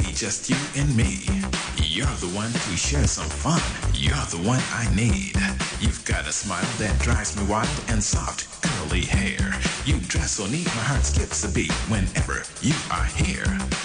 be just you and me. You're the one we share some fun. You're the one I need. You've got a smile that drives me wild and soft curly hair. You dress so neat, my heart skips a beat whenever you are here.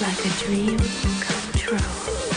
like a dream come true.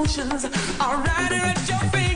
emotions are riding at your feet.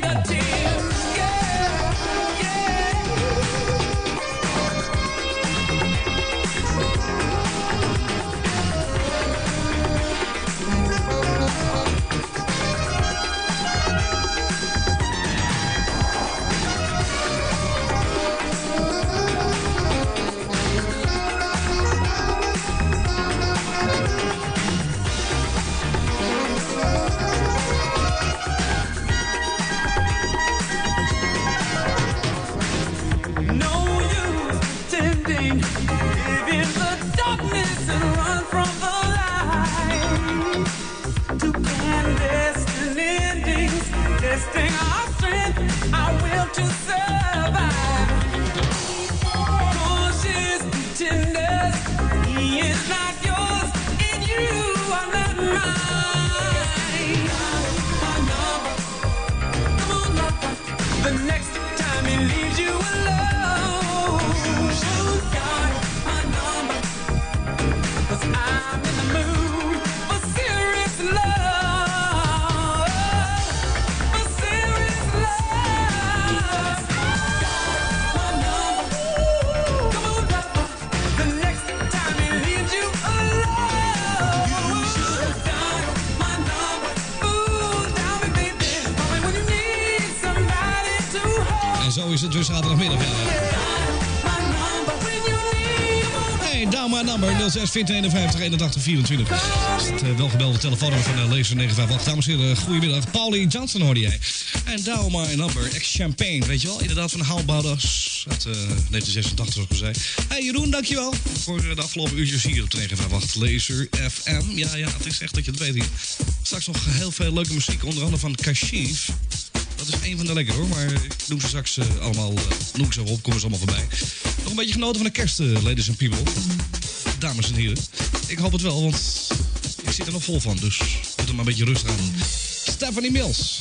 651 81 24. Dat is het uh, welgebelde telefoonnummer van uh, Laser 958. Dames en heren, goedemiddag. Paulie Johnson hoorde jij. En Down My Number, ex-champagne, weet je wel? Inderdaad van Us uit uh, 1986, zoals ik zei. Hey Jeroen, dankjewel voor de afgelopen uurtjes hier op de 958 Laser FM. Ja, ja, het is echt dat je het weet hier. Straks nog heel veel leuke muziek, onder andere van Kashif. Dat is een van de lekker hoor, maar ik noem ze straks uh, allemaal, uh, noem ze op, komen ze allemaal voorbij. Nog een beetje genoten van de kerst, uh, ladies and people dames en heren. Ik hoop het wel, want ik zit er nog vol van. Dus moet er maar een beetje rustig aan. Stephanie Mills.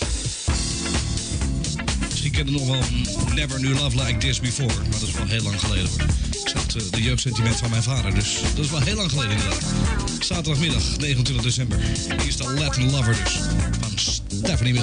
Misschien kennen nog wel Never Knew Love Like This Before. Maar dat is wel heel lang geleden hoor. Ik zat de jeugdsentiment van mijn vader. Dus dat is wel heel lang geleden inderdaad. Zaterdagmiddag, 29 december. Hier is de Latin Lover dus. Van Stephanie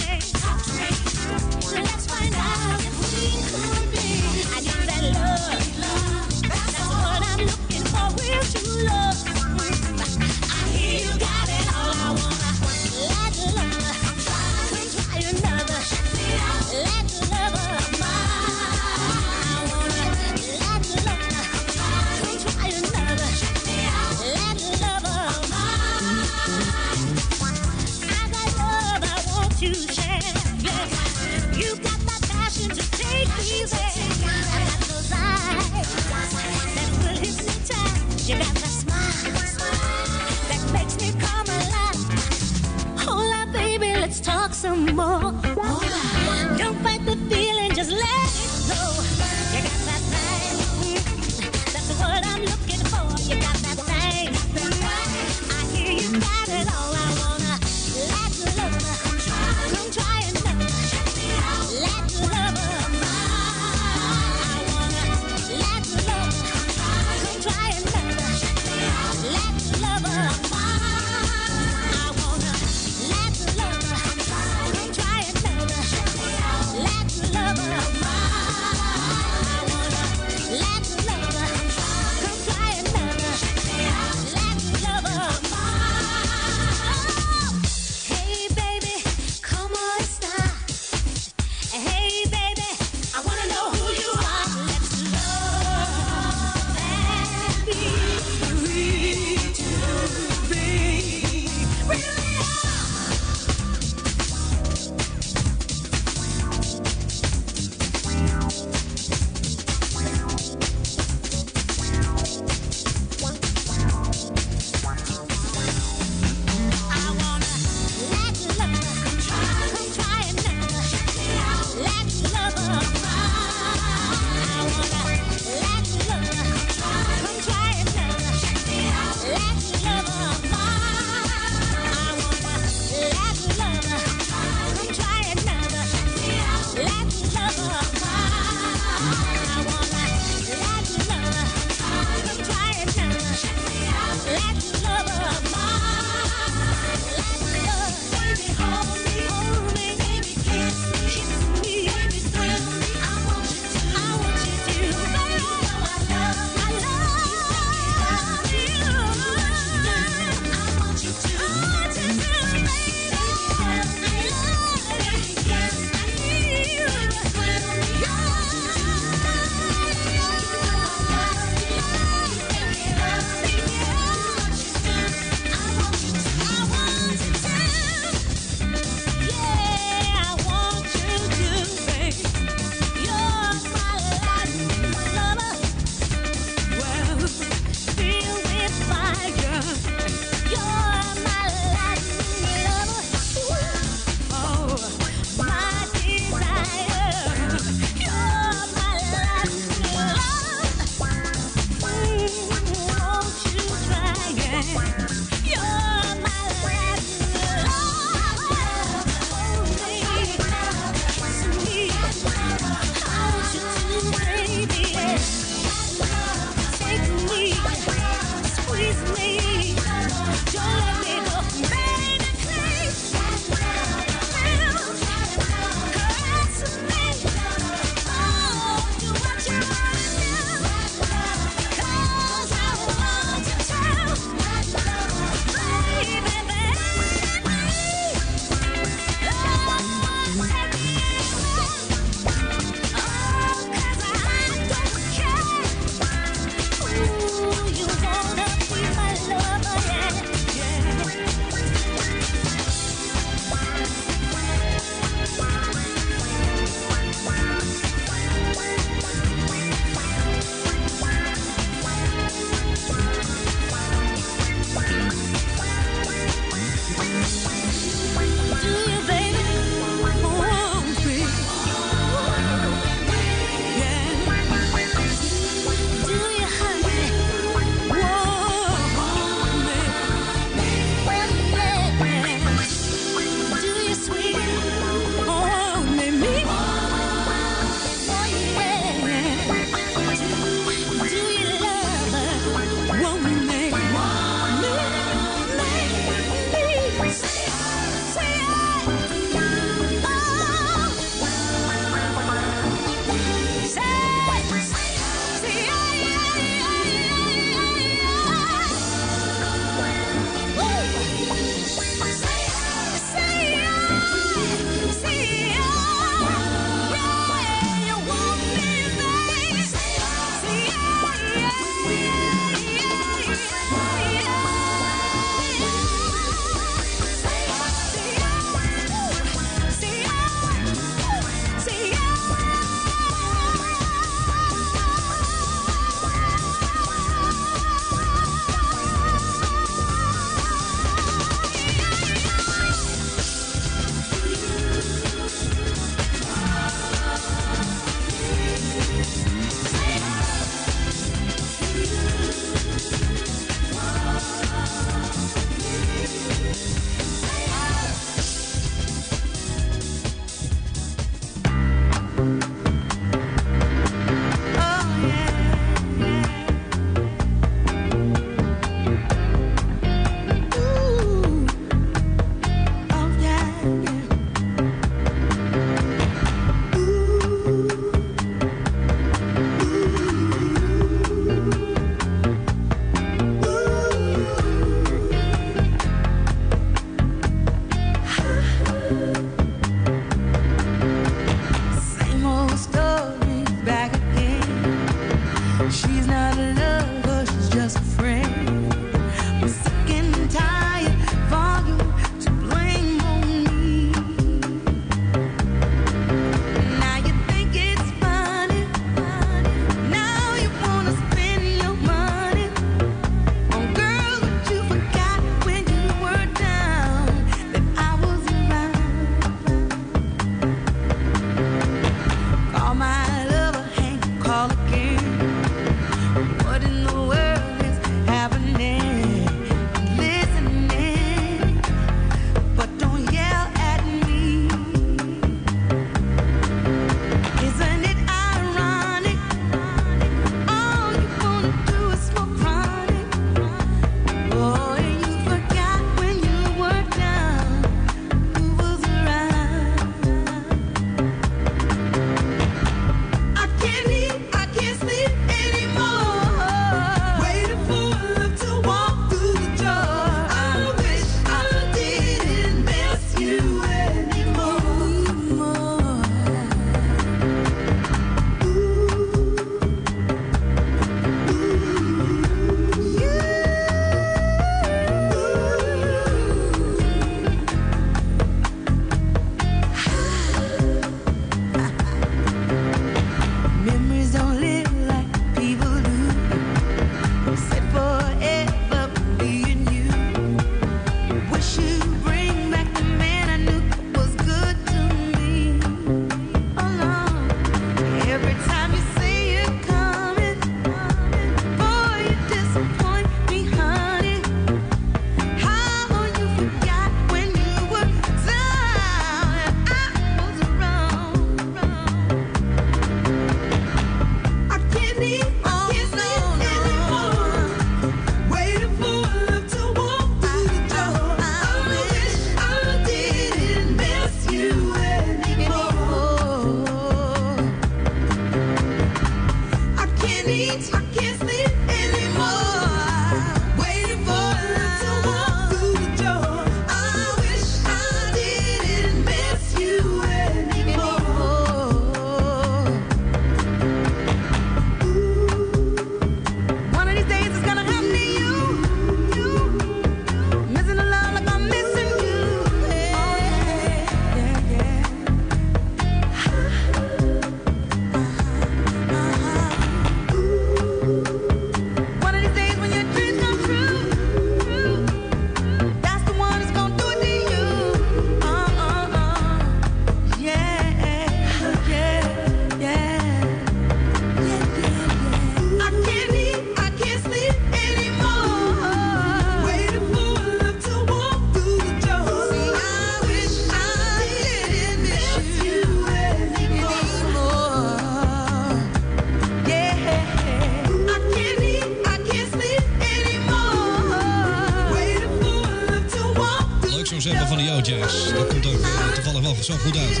eh, wel zo goed uit.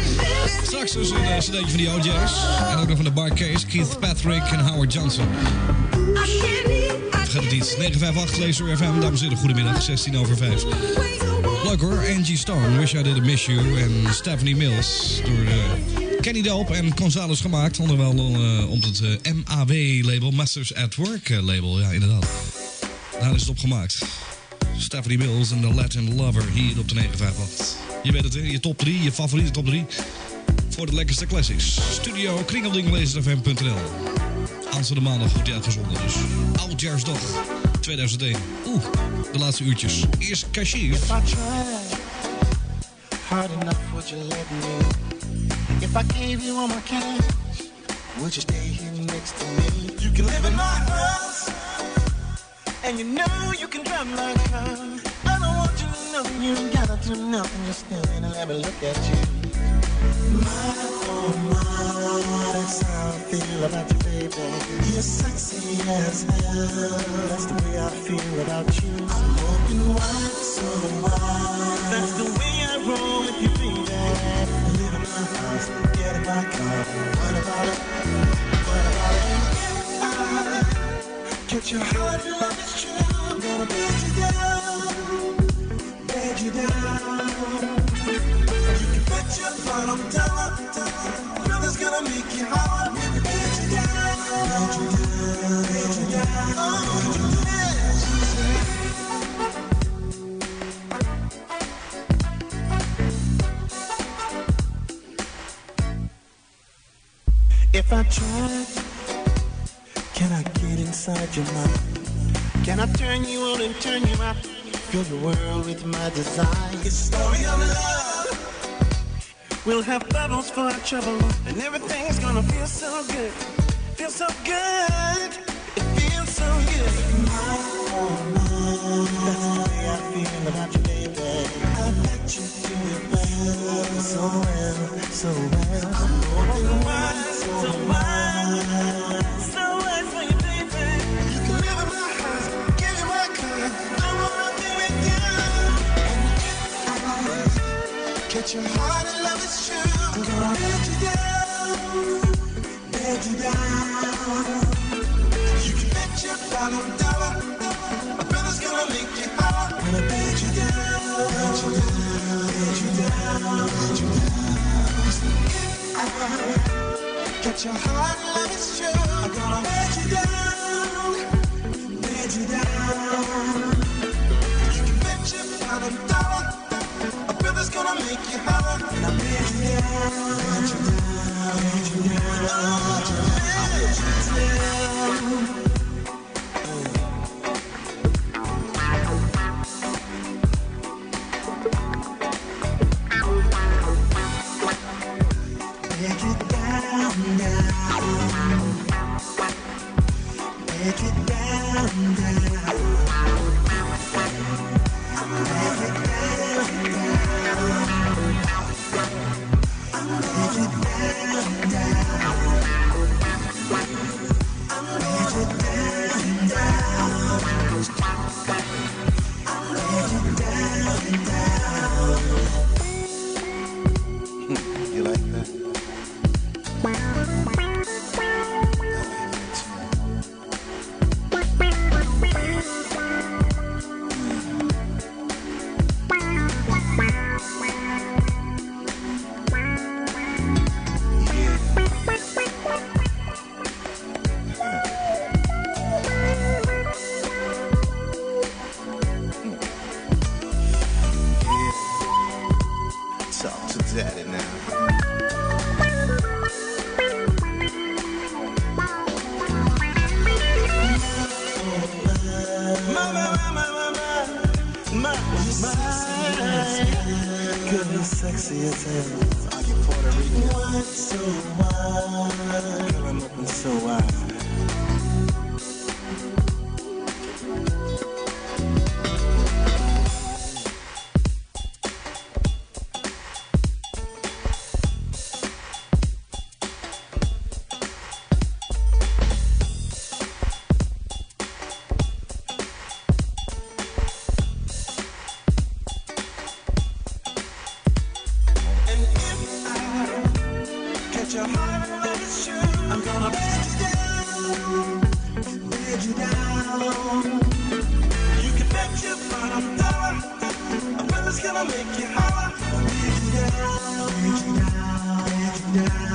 Straks dus een uh, cd'tje van de O-Jazz. En ook nog van de Bar Case, Keith Patrick en Howard Johnson. Vergeet het niet. 958 Laser FM. Dames en heren, goedemiddag. 16 over 5. Leuk hoor. Angie Stone, Wish I Didn't Miss You. En Stephanie Mills. Door eh, Kenny Dope en Gonzalez gemaakt. Onderwijl eh, op het eh, MAW-label. Masters at Work-label. Ja, inderdaad. Daar is het op gemaakt. Stephanie Mills en The Legend Lover hier op de 958. Je weet het, hè? Je top 3, je favoriete top 3. Voor de lekkerste classics. Studio kringeldinglaserfm.nl Aanstaande maandag wordt die uitgezonden. Dus oudjaarsdag 2001. Oeh, de laatste uurtjes. Eerst cashier. If I tried hard enough, would you let me? If I gave you all my cash, would you stay here next to me? You can live in my house, and you know you can drive my car. I you gotta do nothing, just stand and let me look at you. My, oh my, that's how I feel about you, baby. You're sexy as hell. That's the way I feel about you. I'm open wide, so wide. That's the way I roll with you, baby. Live in my house, get in my car. What about it? What about it? If I catch your heart, love is true. I'm gonna bed you If I tried, can I get inside your mind? Can I turn you on and turn you out? Fill your world with my design. It's a story of love. We'll have bubbles for our trouble, and everything's gonna feel so good. Feel so good. It feels so good. That's the way I feel about you, baby. I bet you do it well, so well, so well. I'm open wide, so wide, Catch your heart and love is true, I'm gonna let you down, you down. You can bet your bottom dollar, my brother's gonna make you bet you down, you down, you down, you down. Your heart and love is true, I'm gonna you down, I'll make you holler. Beat you down, beat you down, beat you down.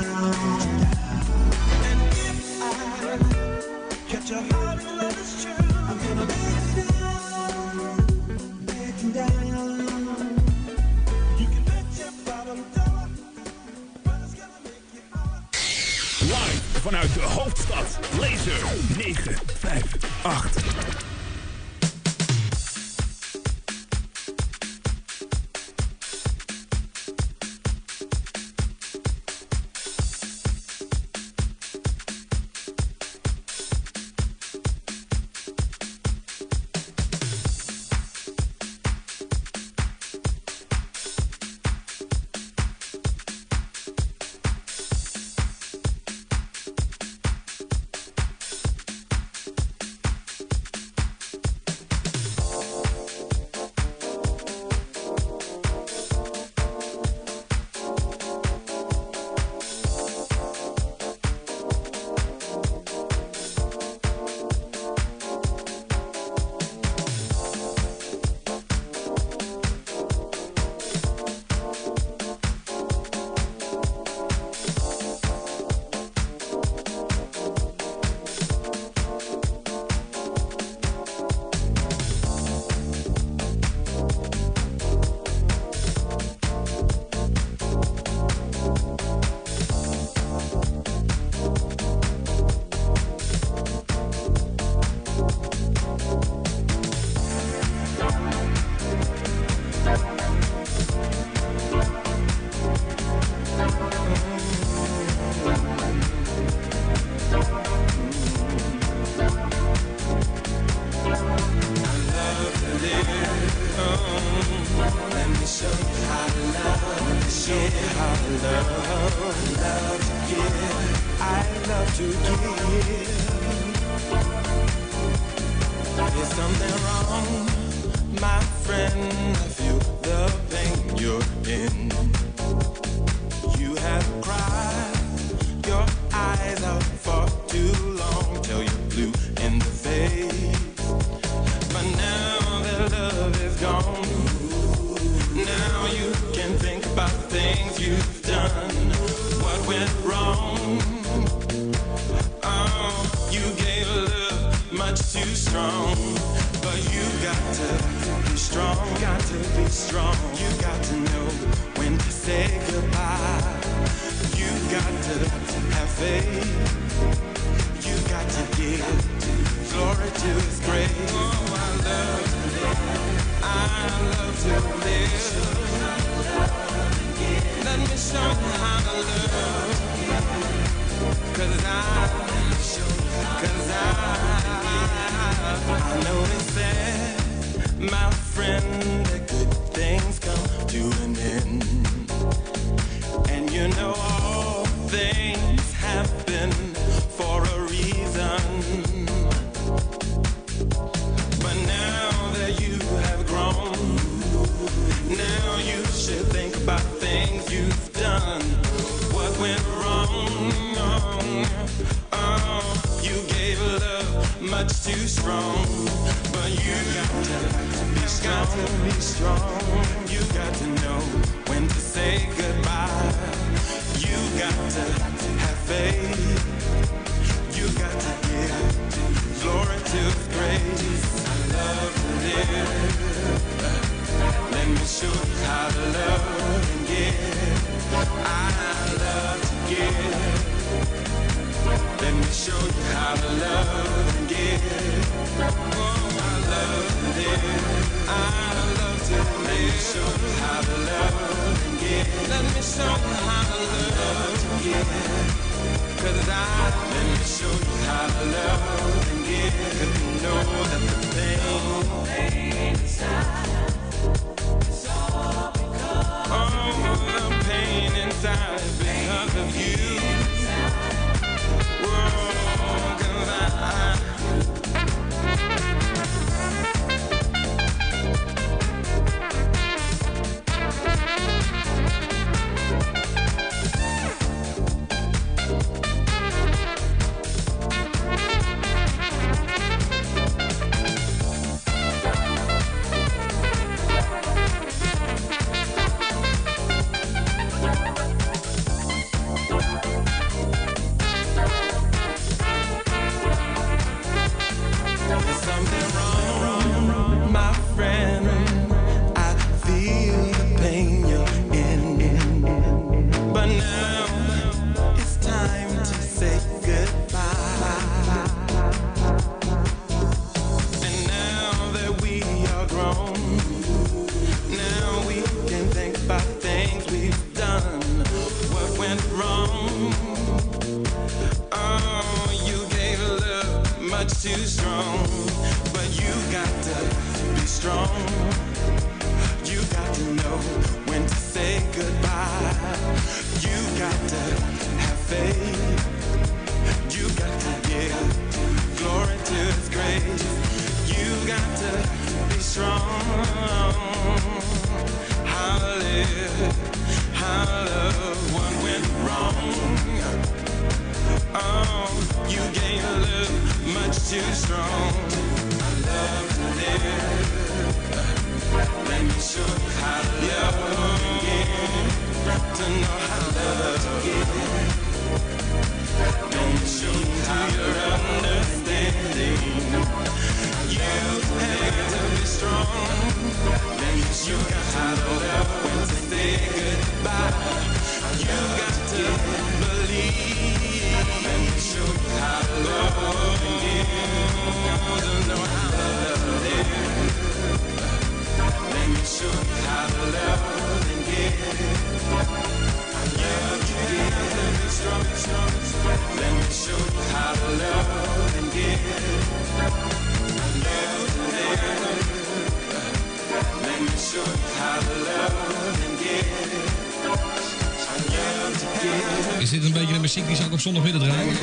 Is dit een beetje de muziek die zou ik op zondagmiddag draaien?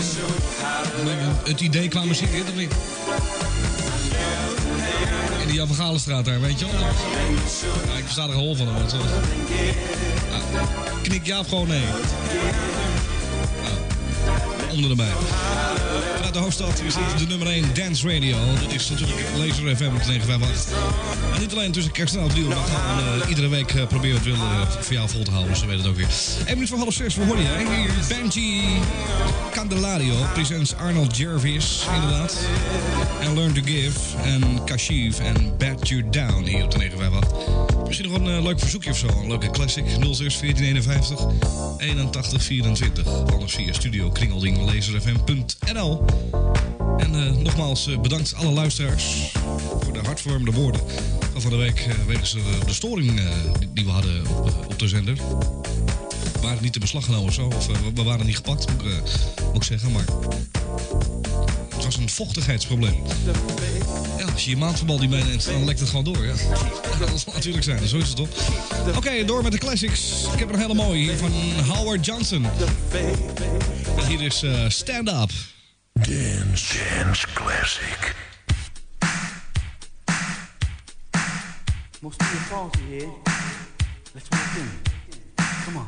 Het idee qua muziek, is of niet? In van Galenstraat daar, weet je wel? Ik versta er een hol van ja. Knik Jaap gewoon nee. Onder erbij. Vanuit de hoofdstad is de nummer 1 Dance Radio. Dit is natuurlijk Laser FM 958. En niet alleen tussen kerst en oud maar gewoon eh, iedere week eh, proberen we het wel eh, voor jou vol te houden. Zo weet het ook weer. 1 minuut voor half 6, voor hoor je? hè? Hier Benji Candelario presents Arnold Jervis, inderdaad. En Learn to Give. En Kashif en Bat You Down hier op de 958. Misschien nog een eh, leuk verzoekje of zo. Een leuke classic. 06 1451 81 24. Anders via studio kringelding laserfm.nl. En eh, nogmaals eh, bedankt alle luisteraars voor de hartverwarmende woorden van de week wegens de storing die- we hadden op, de zender. We waren niet te beslag genomen of zo, of we- waren niet gepakt, moet ik, moet ik zeggen, maar was een vochtigheidsprobleem. Ja, als je je maandverbal niet meeneemt, dan lekt het gewoon door. Ja. Dat zal natuurlijk zijn, zo is het toch? Oké, door met de classics. Ik heb er een hele mooie hier van Howard Johnson. En hier is eh, Stand Up. Dance. Dance Classic. Most of your phones are here. Let's walk in. Come on.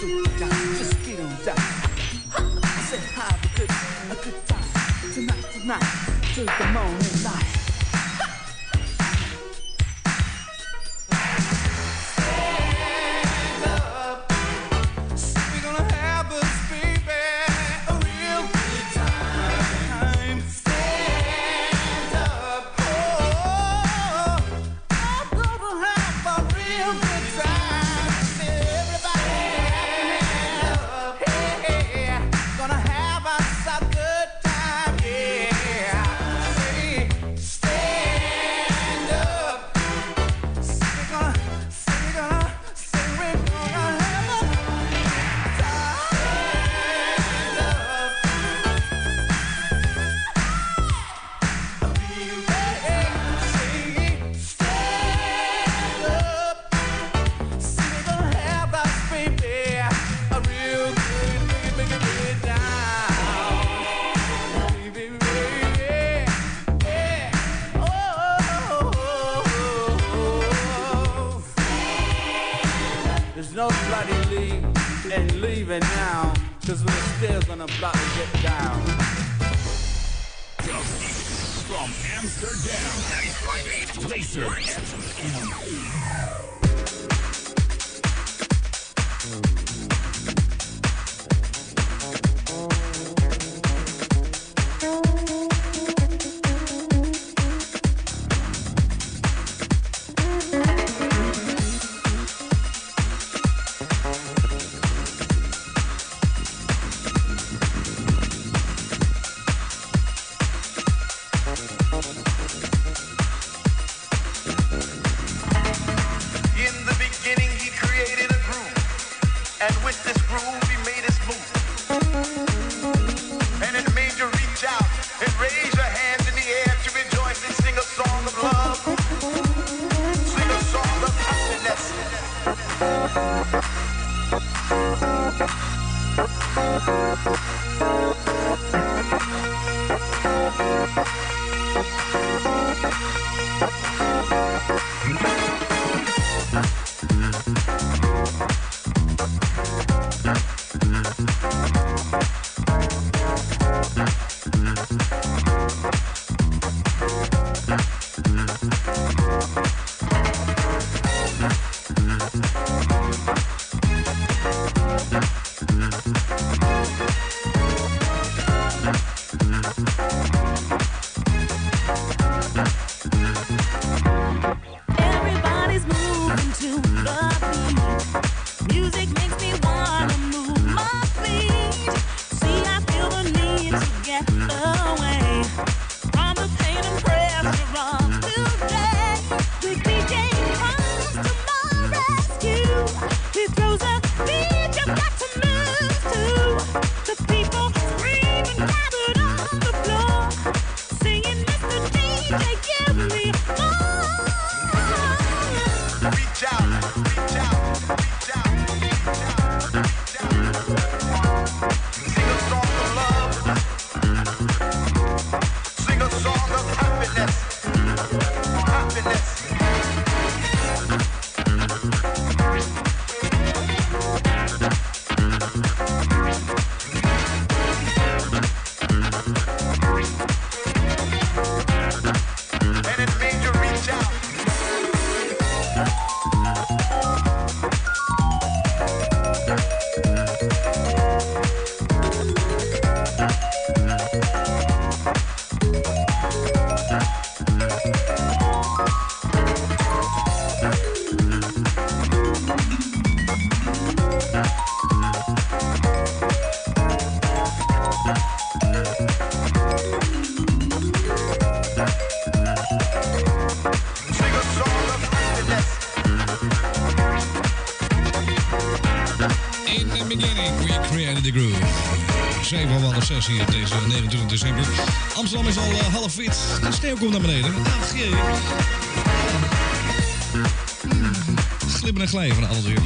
just get on down. I said, have a good, a good time tonight, tonight, till the morning. Thank you. vrouwen half zes hier op deze 29 december. Amsterdam is al eh, half wit. De sneeuw komt naar beneden. AFG. Slippen en glijden van alles weer.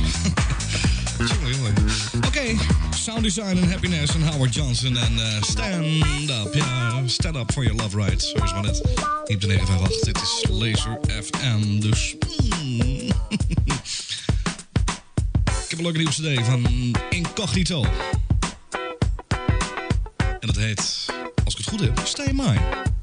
Oké, sound design en happiness en Howard Johnson en eh, stand up. Ja, stand up for your love ride. Zo is maar net. Diep de 958. Dit is Laser FM. Dus... Hmm. Ik heb een leuke nieuwe CD van Incognito. En dat heet, als ik het goed heb, Stay Mine.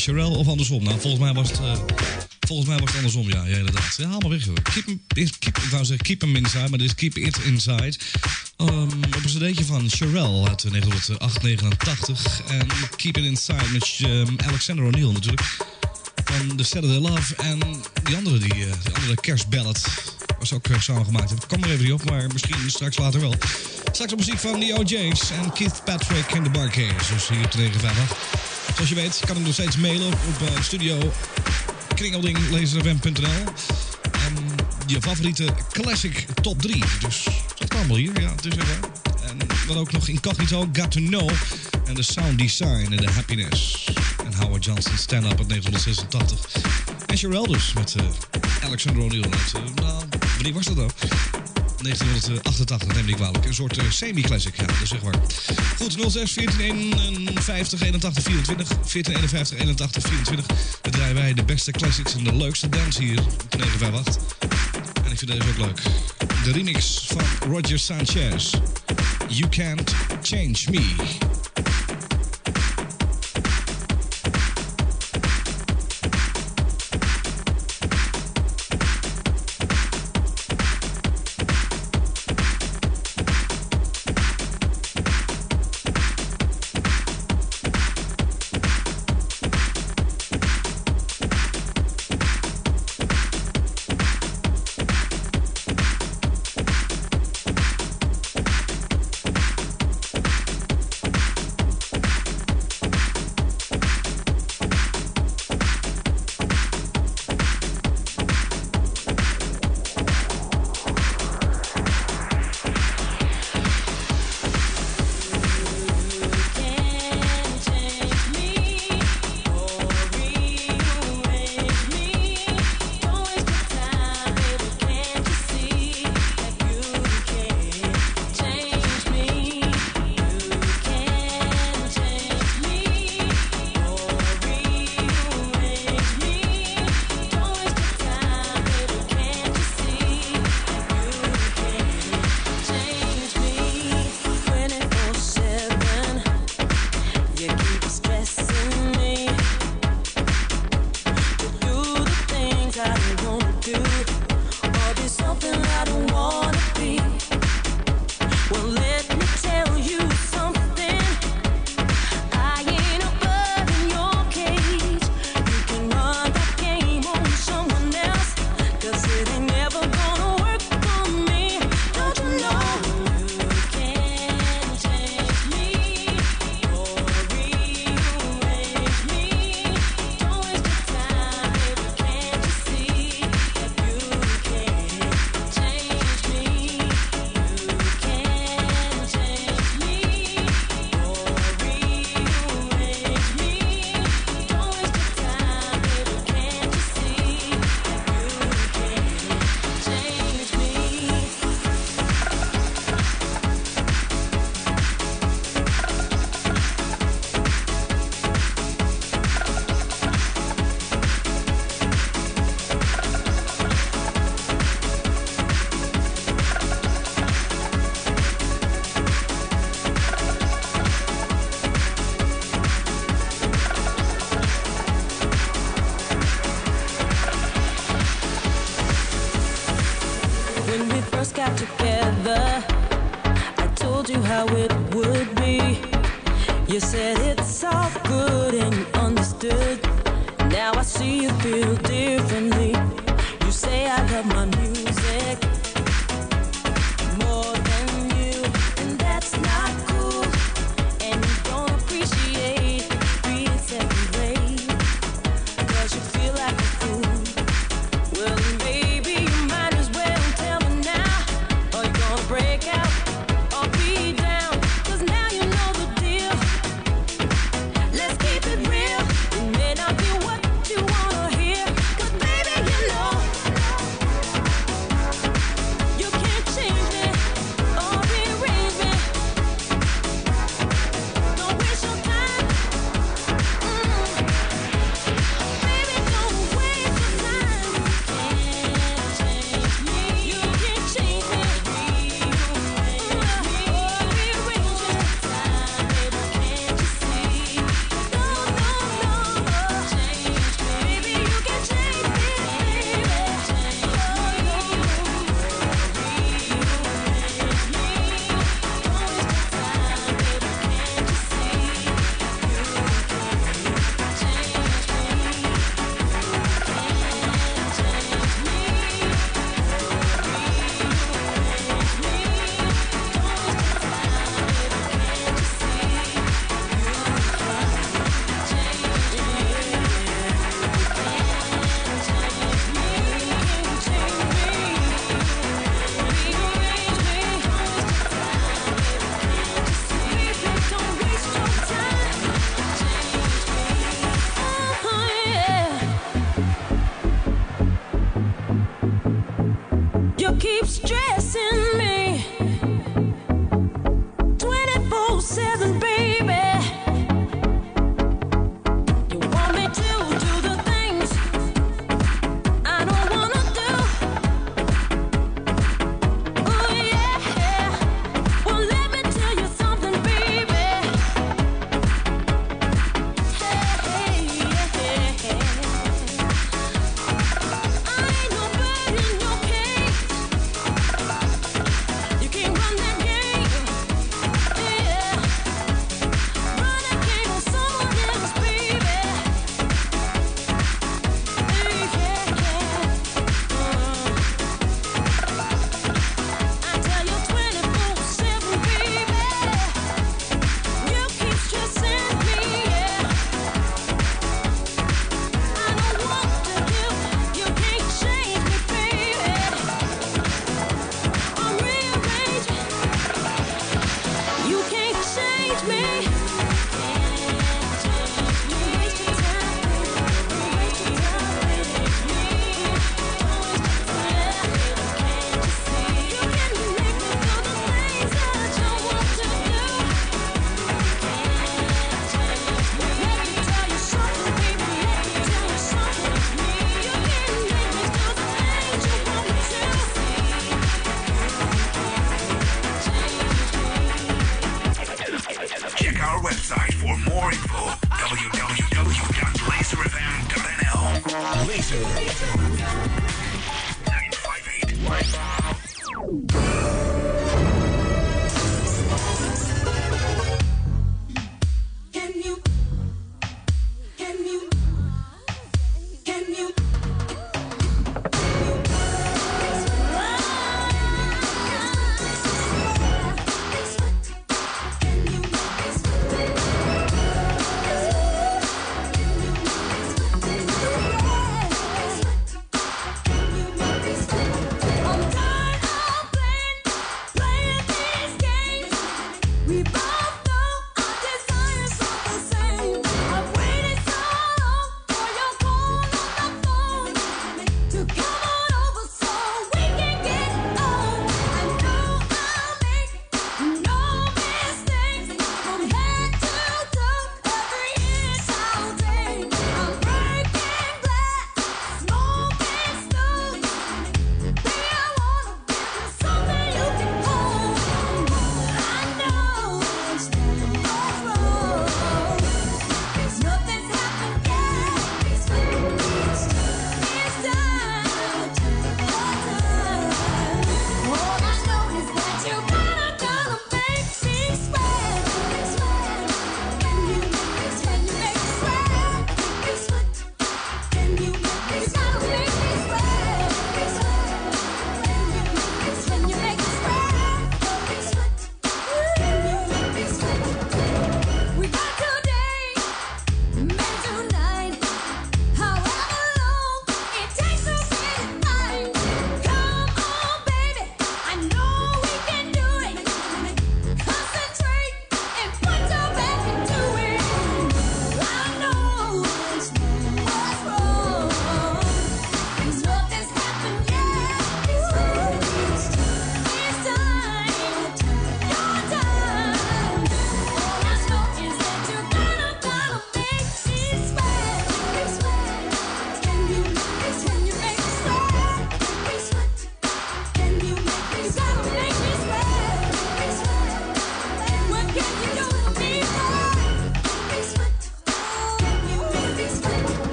Sherelle of andersom. Nou, volgens mij was het... Eh, volgens mij was het andersom, ja, ja inderdaad. Ja, haal maar weg. Keep hem, keep, ik wou zeggen keep him inside, maar dit is keep it inside. Op een cd'tje van Sherelle uit eh, 1989. En keep it inside met ehm, Alexander O'Neill natuurlijk. Van The Saturday Love en die andere, die, eh, die andere kerstballet was ook eh, samengemaakt. Dat kwam er even niet op, maar misschien straks later wel. Straks op muziek van The James en Keith Patrick in de Barcades. Dus hier op de Zoals je weet, kan hem nog steeds mailen op, eh, studio kringeldinglaserfm.nl je favoriete classic top 3. Dus dat kan wel hier, ja, dus is En dan ook nog incognito, Got To Know en de Sound Design en de Happiness. En Howard Johnson, Stand Up uit 1986. En your dus met uh, Alexander O'Neill nou, Wanneer was dat ook? 1988, neem ik kwalijk. Een soort eh, semi-classic, ja, dus zeg maar. Goed, 06 1451 81 24. 1451 81 24. Dan draaien wij de beste classics en de leukste dance hier op 958. En ik vind deze ook leuk. De remix van Roger Sanchez. You Can't Change Me.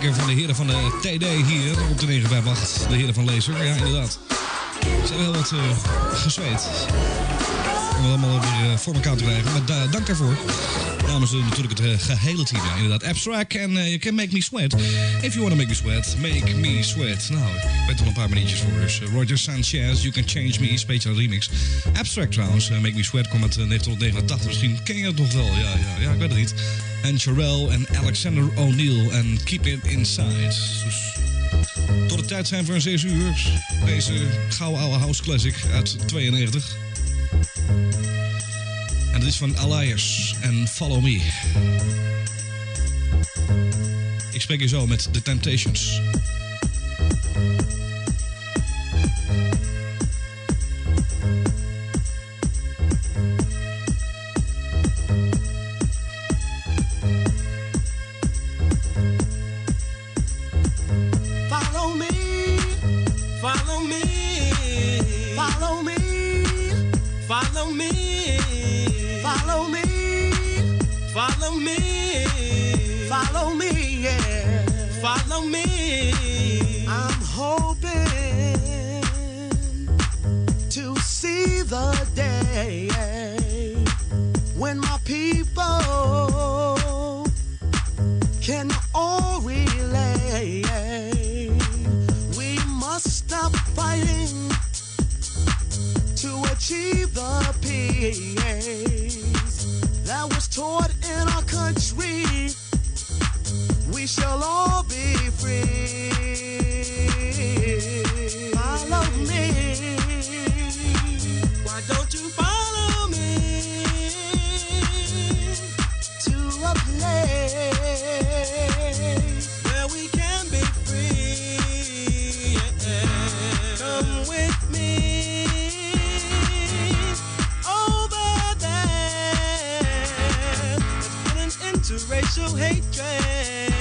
Zeker van de heren van de TD hier op de 958. De heren van Laser, ja inderdaad. Ze hebben heel wat eh, gezweet. Om het allemaal weer eh, voor elkaar te krijgen. Maar da- dank daarvoor. Namens eh, natuurlijk het eh, gehele team. Inderdaad. Abstract en eh, You Can Make Me Sweat. If you wanna make me sweat, make me sweat. Nou, ik weet er een paar minuutjes voor. Dus eh, Roger Sanchez, You Can Change Me, special remix. Abstract trouwens, eh, Make Me Sweat kwam uit eh, 1989. Misschien ken je het nog wel. Ja, ja, ja, ik weet het niet. En Sherelle en Alexander O'Neill en Keep It Inside. Dus tot de tijd zijn een 6 uur. Deze gouden oude house classic uit 92. En dat is van Alias en Follow Me. Ik spreek je zo met The Temptations. When my people can all relate. We must stop fighting to achieve the peace that was taught hatred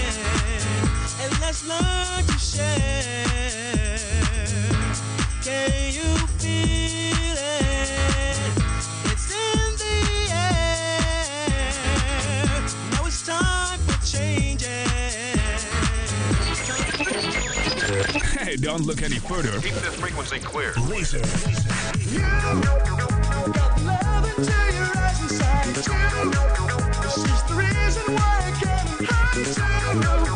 and let's learn to share. Can you feel it? It's in the air. Now it's time for changes. Hey, don't look any further. Keep this frequency clear. Laser. You got love into your eyes inside you. This is the reason why I can't don't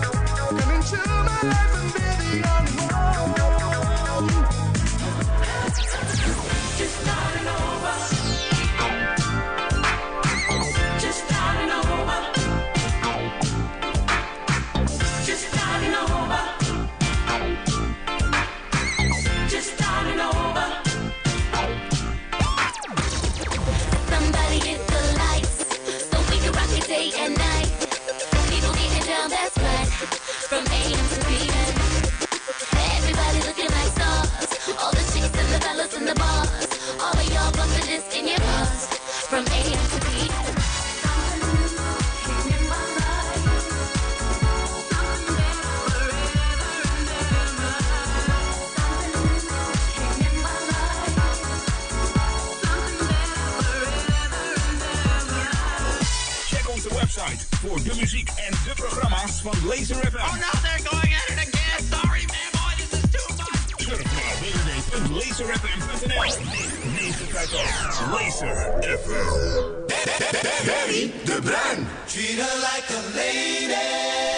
voor de muziek en de programma's van Laser FM. Oh no, they're going at it again. Sorry man, boy, this is too much. Surf naar www.laserfm.nl 955 Laser FM. Benny de Bruin. Treat her like a lady.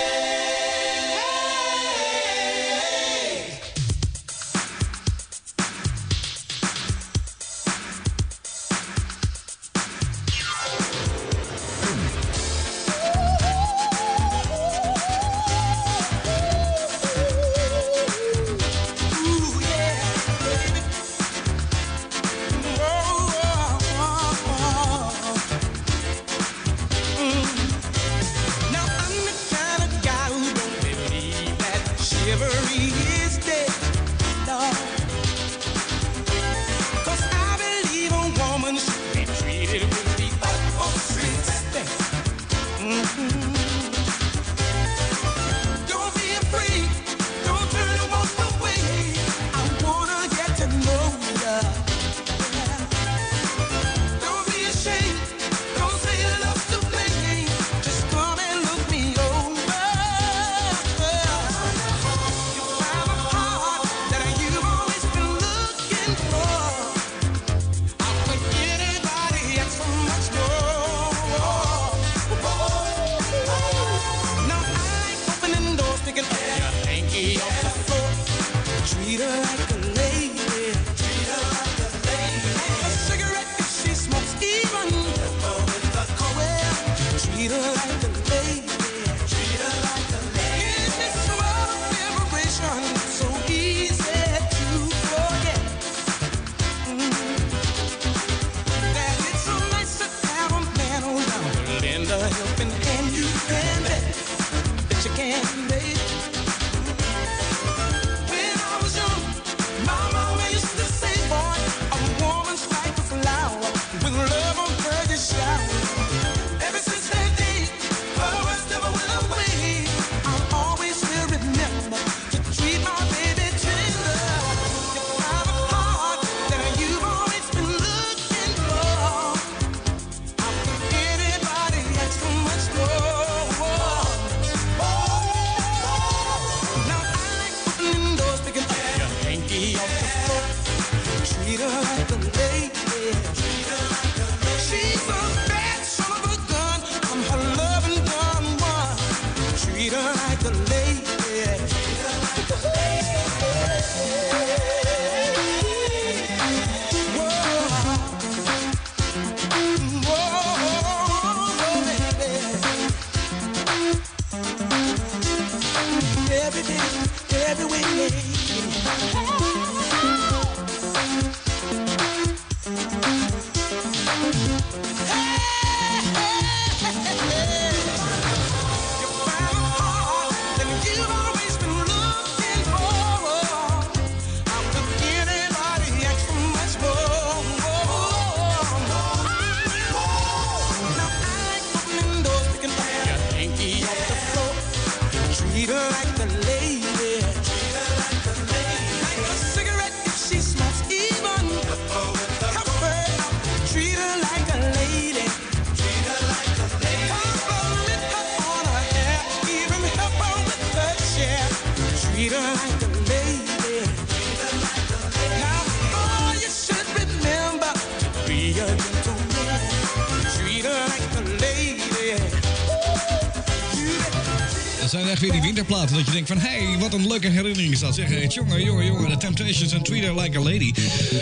dat je denkt van... hey, wat een leuke herinnering is dat. Zeg, het jongen, jongen, jongen. The Temptations and Treat Like a Lady.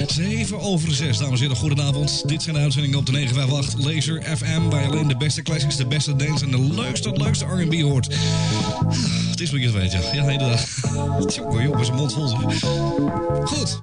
7 over 6, dames en heren. Goedenavond. Dit zijn de uitzendingen op de 958 Laser FM... waar alleen de beste classics, de beste dance en de leukste, leukste R&B hoort. Ah, het is wat je het weet, ja. Ja, inderdaad. Jongen, jongen, zijn mond vol. Zeg. Goed.